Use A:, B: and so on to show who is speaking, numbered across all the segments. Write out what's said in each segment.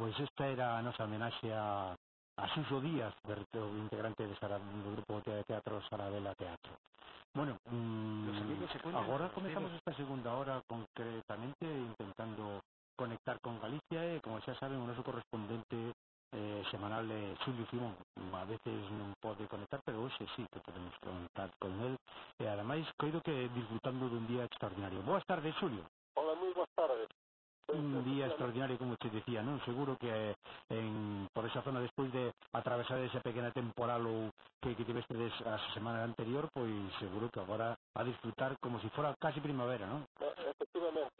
A: Pois esta era a nosa homenaxe a, a Suso Díaz, o integrante de Sara, do grupo de teatro Sarabela Teatro. Bueno, mmm, agora comenzamos esta segunda hora concretamente intentando conectar con Galicia e, como xa saben, o noso correspondente eh, semanal é eh, Xulio Simón. A veces non pode conectar, pero hoxe sí que podemos contar con el. E, eh, ademais, coido que disfrutando dun día extraordinario. Boas tardes, Xulio. Un día extraordinario, como te decía, non? Seguro que en, por esa zona despois de atravesar esa pequena temporal que, que tiveste a semana anterior, pois seguro que agora a disfrutar como si fora casi primavera, non?
B: Efectivamente,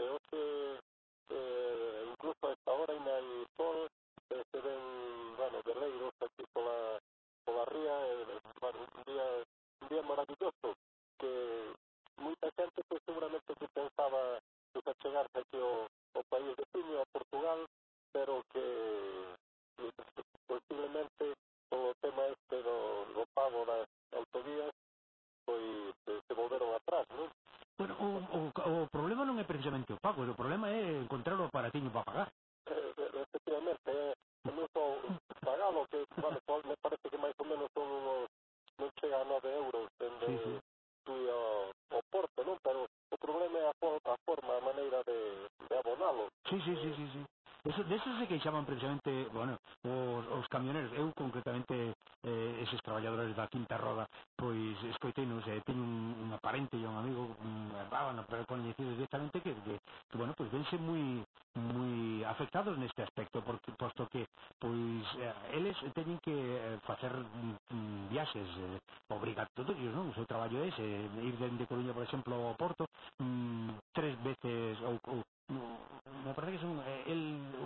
A: queixaban precisamente, bueno, os, os camioneros, eu concretamente eh, eses traballadores da Quinta Roda, pois escoiteinos, eh, teño un, un aparente e un amigo, un, bueno, pero coñecidos directamente que, que, que, bueno, pois vense moi moi afectados neste aspecto, porque posto que pois eh, eles teñen que eh, facer mm, mm, viaxes eh, obrigatorios, non? O seu traballo é ese, ir de, de Coruña, por exemplo, ao Porto, mm, tres veces ou, ou Mm, me parece que son el,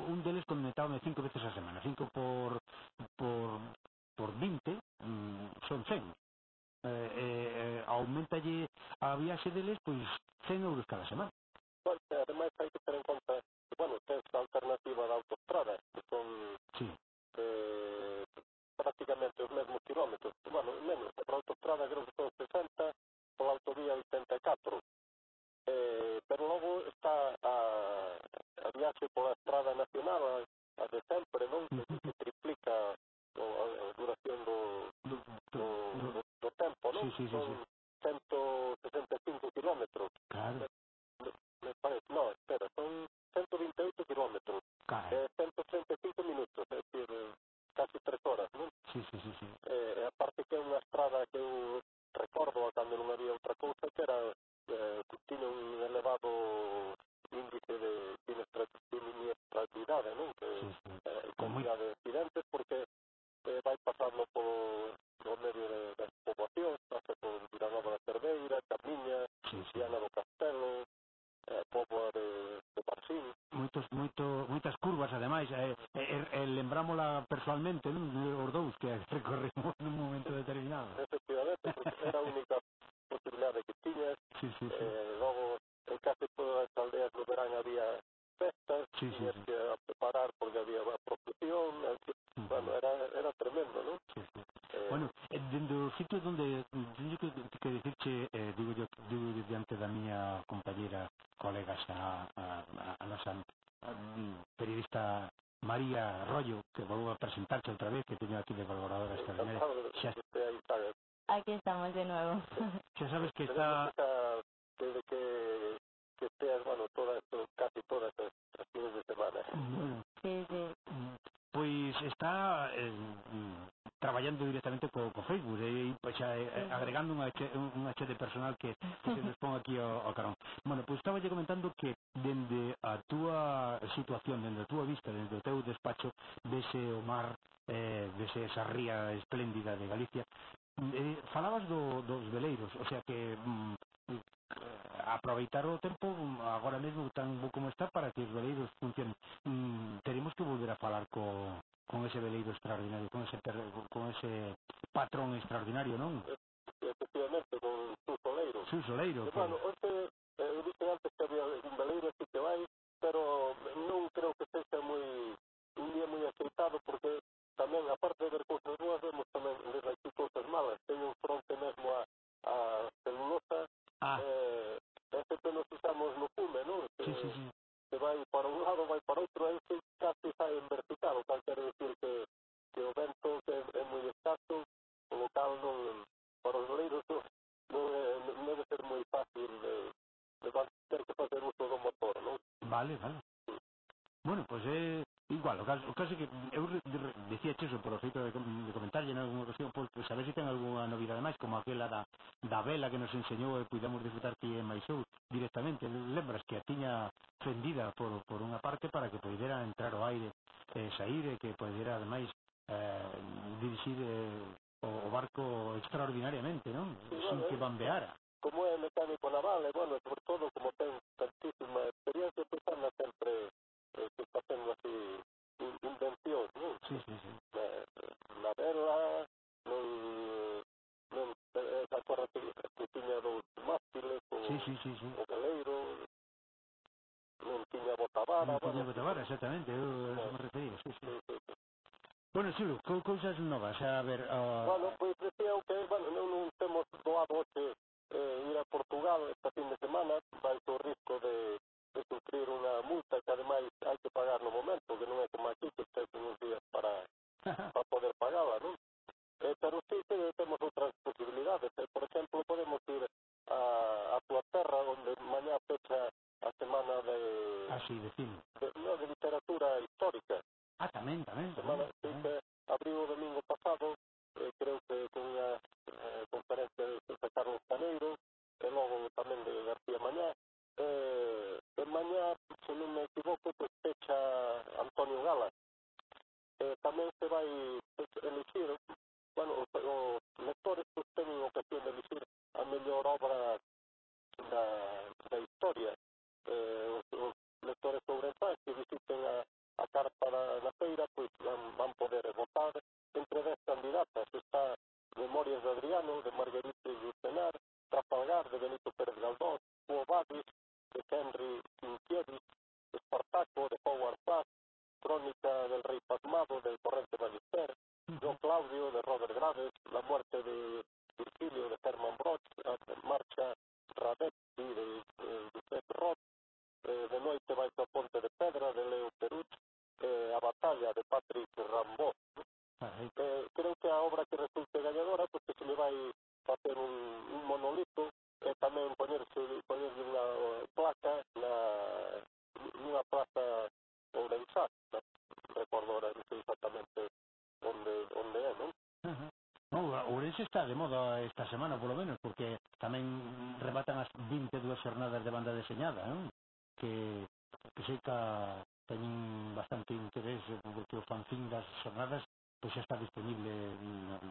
A: un eh, deles condentábame cinco veces a semana cinco por por por 20 mm, son 100 eh, eh, eh aumentalle a viaxe deles pois 100 euros cada semana
B: Bueno, ademais hai que ter en conta bueno, tens a alternativa da autostrada que son
A: sí.
B: eh, prácticamente os mesmos kilómetros bueno, menos, a autostrada creo que
A: Sí, sí, sí,
B: había festas,
A: sí, sí, sí.
B: que preparar porque había a procesión, uh -huh. bueno, era, era tremendo, non?
A: Sí, sí. Eh, bueno, eh, dentro do sitio onde teño que, que dicirche, eh, digo yo, digo yo diante da miña compañera, colega xa, a, a, a nosa a, mm, periodista María Rollo, que volvo a presentarse outra vez, que teño aquí de colaboradora extraordinaria.
B: Xa...
C: Aquí estamos de nuevo.
A: Xa sabes que está...
B: Desde que que estés, bueno, todas, casi todas as, as fines de semana.
C: Sí, sí.
A: Pois está eh, traballando directamente co, co Facebook e eh, pois, xa, eh, agregando unha che, unha che de personal que, que se nos pon aquí ao, ao carón. Bueno, pois estaba lle comentando que dende a túa situación, dende a túa vista, dende o teu despacho, vese o mar, eh, vese esa ría espléndida de Galicia, eh, falabas do, dos veleiros, o sea que mm, aproveitar o tempo mm, agora mesmo tan bo como está para que os veleiros funcionen. Mm, teremos que volver a falar co, con ese veleiro extraordinario, con ese, con ese patrón extraordinario, non?
B: Efectivamente, con Suso Leiro.
A: Suso Leiro.
B: E, bueno, este tal, o
A: caso que eu decía cheso por o feito de, de comentarlle en alguna ocasión, pois, pois, por pues, saber se si ten algunha novidade máis, como aquela da, da vela que nos enseñou e pudamos disfrutar que en Maisou directamente, lembras que a tiña fendida por, por unha parte para que poidera entrar o aire e eh, sair e que poidera ademais eh, dirixir eh, o barco extraordinariamente, non? Sin
B: bueno,
A: que bambeara.
B: Como é mecánico naval, e bueno, sobre todo como ten tantísima experiencia, pues anda sempre eh, facendo así sì,
A: sì, sì. Beh,
B: la bella noi non esa corra que que tiña dous mástiles o,
A: sí, sí, sí, sí.
B: o galeiro non tiña botavara
A: non tiña botavara, exactamente eu, eso me refería sí, sí. sí, sí. Bueno, chulo, co cousas novas, a ver... Uh...
B: Bueno, pois pues, decía que, bueno, non, non temos doado hoxe eh, ir a Portugal esta fin de semana, que sei
A: que teñen bastante interés porque o fanzín das xornadas pois xa está disponible,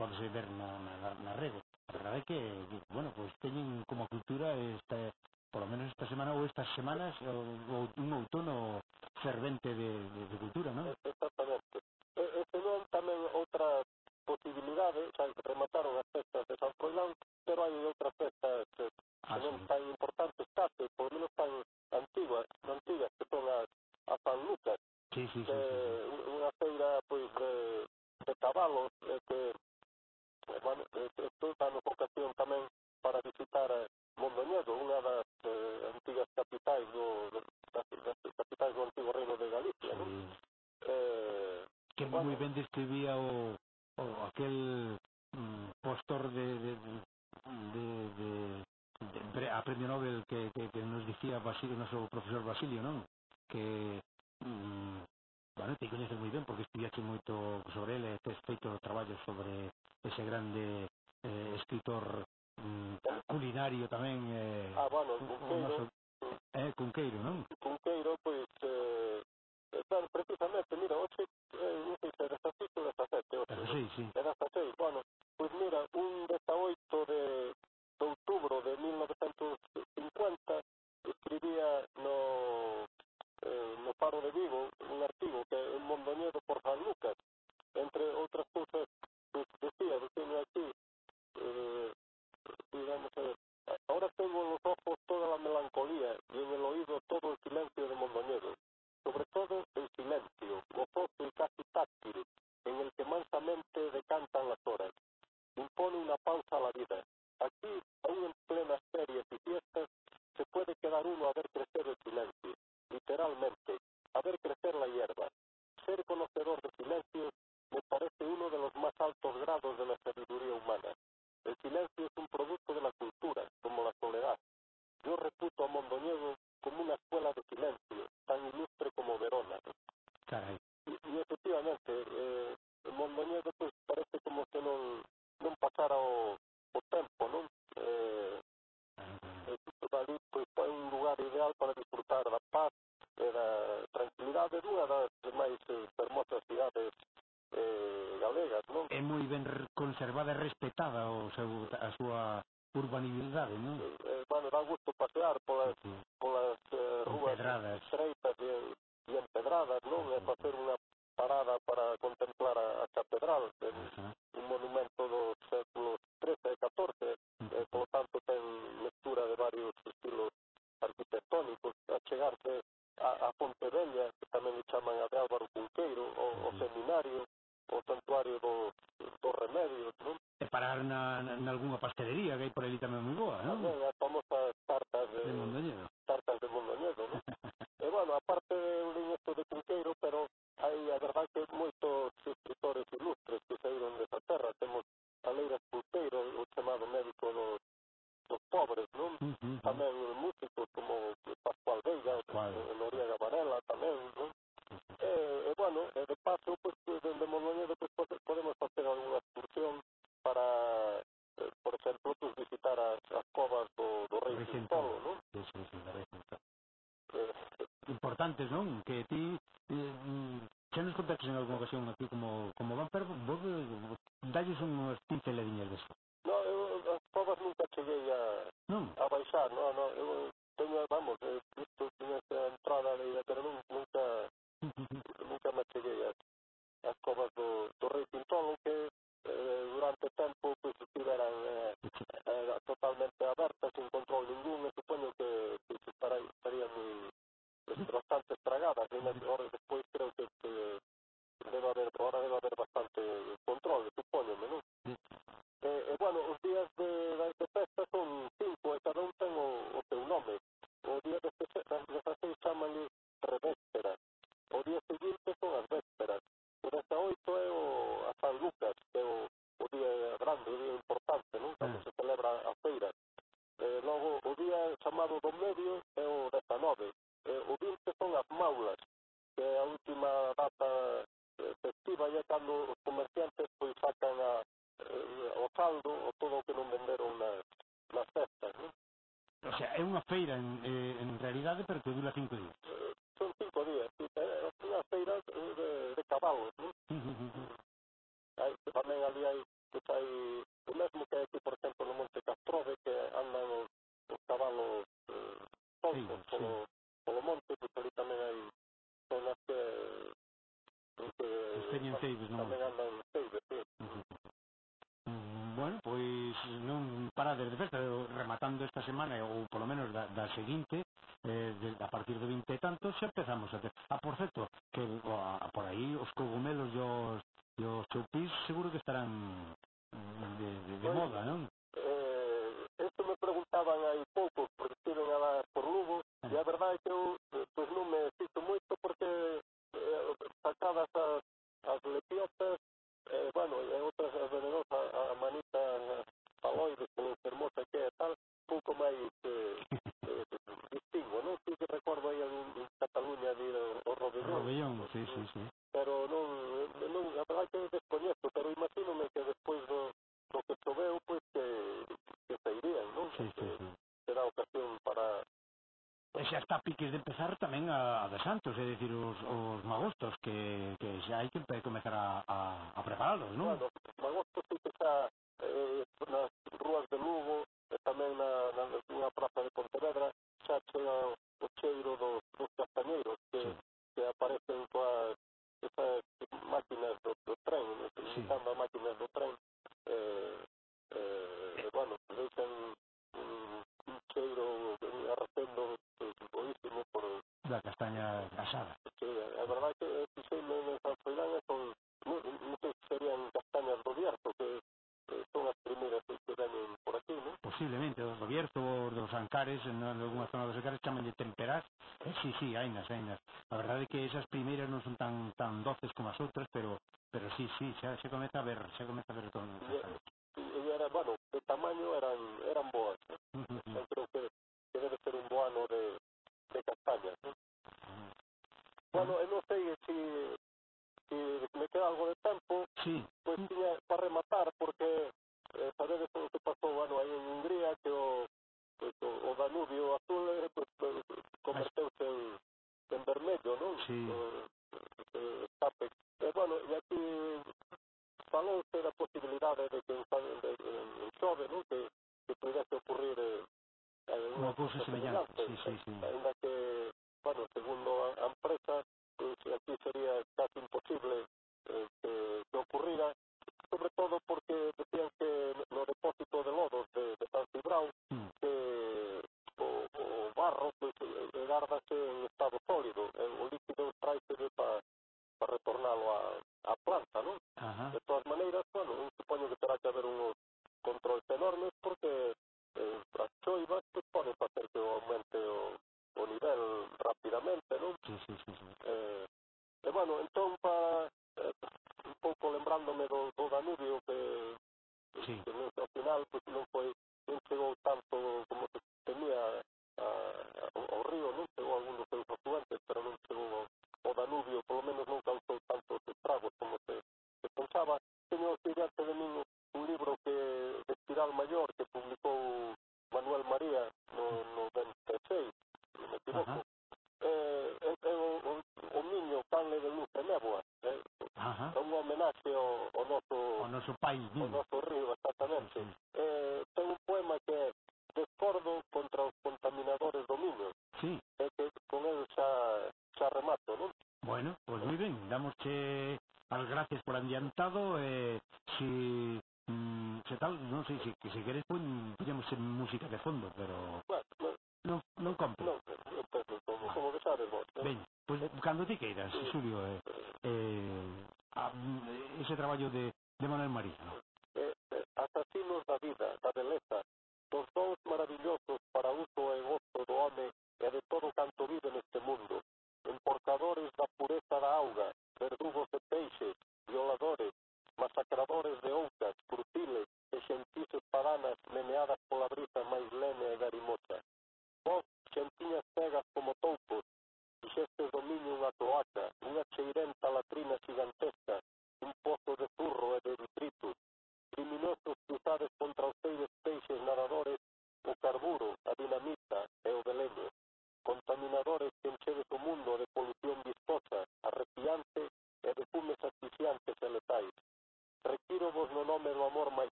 A: podese ver na, na, na rede. A verdade é que, bueno, pois teñen como cultura esta, polo menos esta semana ou estas semanas ou, un outono fervente de, de, de cultura, non?
B: Exactamente. E, e tamén outra posibilidade, xa remataron as festas de San Froilán, pero hai outras festas que ah, non sí. tan importantes, case, por menos tan antiguas, non antigas, Sanlúcar. Sí,
A: sí, sí,
B: eh,
A: sí, sí.
B: Unha feira pois de, de cabalos eh, que bueno, estou dando ocasión tamén para visitar eh, Mondoñedo, unha das eh, antigas capitais do, das, das capitais do antigo reino de Galicia, sí. non?
A: Eh, que bueno, moi ben describía o, o aquel mm, postor de, de, de, de, de, de a premio Nobel que, que, que nos dicía Basilio, noso profesor Basilio, non? Que mm, bueno, te coñeces moi ben porque estudiaste moito sobre ele, tes feito traballo sobre ese grande eh, escritor mm, culinario tamén
B: eh, ah, bueno, Cunqueiro, noso,
A: eh, Cunqueiro, non?
B: Cunqueiro, pois eh, claro, precisamente, mira, hoxe eh, non sei se era hasta 6 ou hasta hoxe,
A: sí, sí.
B: era hasta bueno, pois mira, un pasear polas, uh -huh. polas uh, eh, rúas
A: empedradas.
B: estreitas e, e empedradas, non? E facer unha parada para contemplar a, a catedral, que uh un monumento do século XIII e XIV, uh e, polo tanto ten lectura de varios estilos arquitectónicos, a chegarse a, a Pontevella, que tamén o chaman a de Álvaro Cunqueiro, o, o seminario, o santuario dos, dos remedios, non?
A: E parar na, na, na alguna pastelería que hai por ali tamén moi boa, non?
B: Tamén, a xente, todo, non? Que
A: sí, sí. Importantes, non? Que ti eh, mm, xa nos contaste en alguna ocasión aquí como, como van, pero vos dalles unhas pinceladiñas deso.
B: é
A: unha feira en, eh, en realidade, pero que dura cinco días.
B: para desde festa eh,
A: rematando esta semana eh, ou polo menos da, da seguinte eh, de, a partir do 20 e tanto xa empezamos a ter a ah, por certo que a, a por aí os cogumelos e os, e os choupis seguro que estarán mm, de, de, de moda, non?
B: Eh, esto me preguntaban hai pouco porque estiven a por Lugo ah. e a verdade é que eu eh, pois non me fixo moito porque eh, sacadas as que
A: xa hai que empezar a, a, a prepararlos, non?
B: Claro, mas vos que sí, sí, se
A: comete a ver, se comete a ver
B: todo. Era, bueno, de tamaño eran, eran boas. Yo creo que, debe ser un boano de, de castaña. ¿no? Uh -huh. Bueno, eh, no sé si Ai, o noso río, exactamente. Mm. Eh, ten un poema que é Descordo contra os contaminadores do Miño.
A: Sí.
B: É que con el xa, xa remato, non?
A: Bueno, pois pues moi ben, damos as gracias por adiantado eh, si mm, se tal, non sei se, se queres pon, poñemos en música de fondo, pero
B: bueno, no,
A: non non compro.
B: Non, pues, como, como que sabes vos.
A: ¿no? Ben, pois pues, eh, cando ti queiras, sí. Xulio, eh, eh, a, ese traballo de de Manuel María,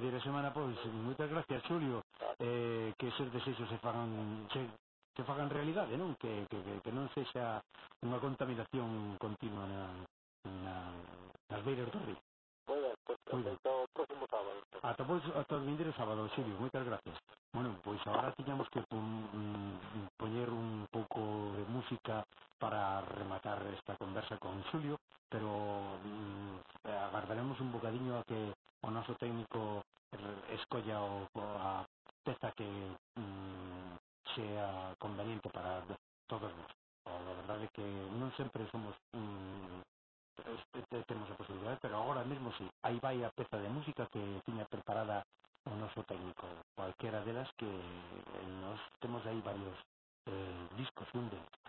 B: de a semana
A: pois. Moitas gracias, Xulio. Eh, que eses desexos se fagan se, se fagan realidade, non? Que, que, que, non sexa unha contaminación continua na, na, nas beiras do río.
B: Ata o próximo sábado.
A: Ata, pois, ata o vindeiro sábado, Xulio. Moitas gracias. Bueno, pois agora tiñamos que pon, mm, poñer un pouco de música para rematar esta conversa con Xulio, pero mm, agardaremos un bocadiño a que o noso técnico escolla o, a peza que mm, sea conveniente para todos nós. A verdade é que non sempre somos mm, temos a posibilidade, pero agora mesmo sí. Aí vai a peza de música que tiña preparada o noso técnico. Cualquera delas que eh, nos temos aí varios eh, discos, un deles.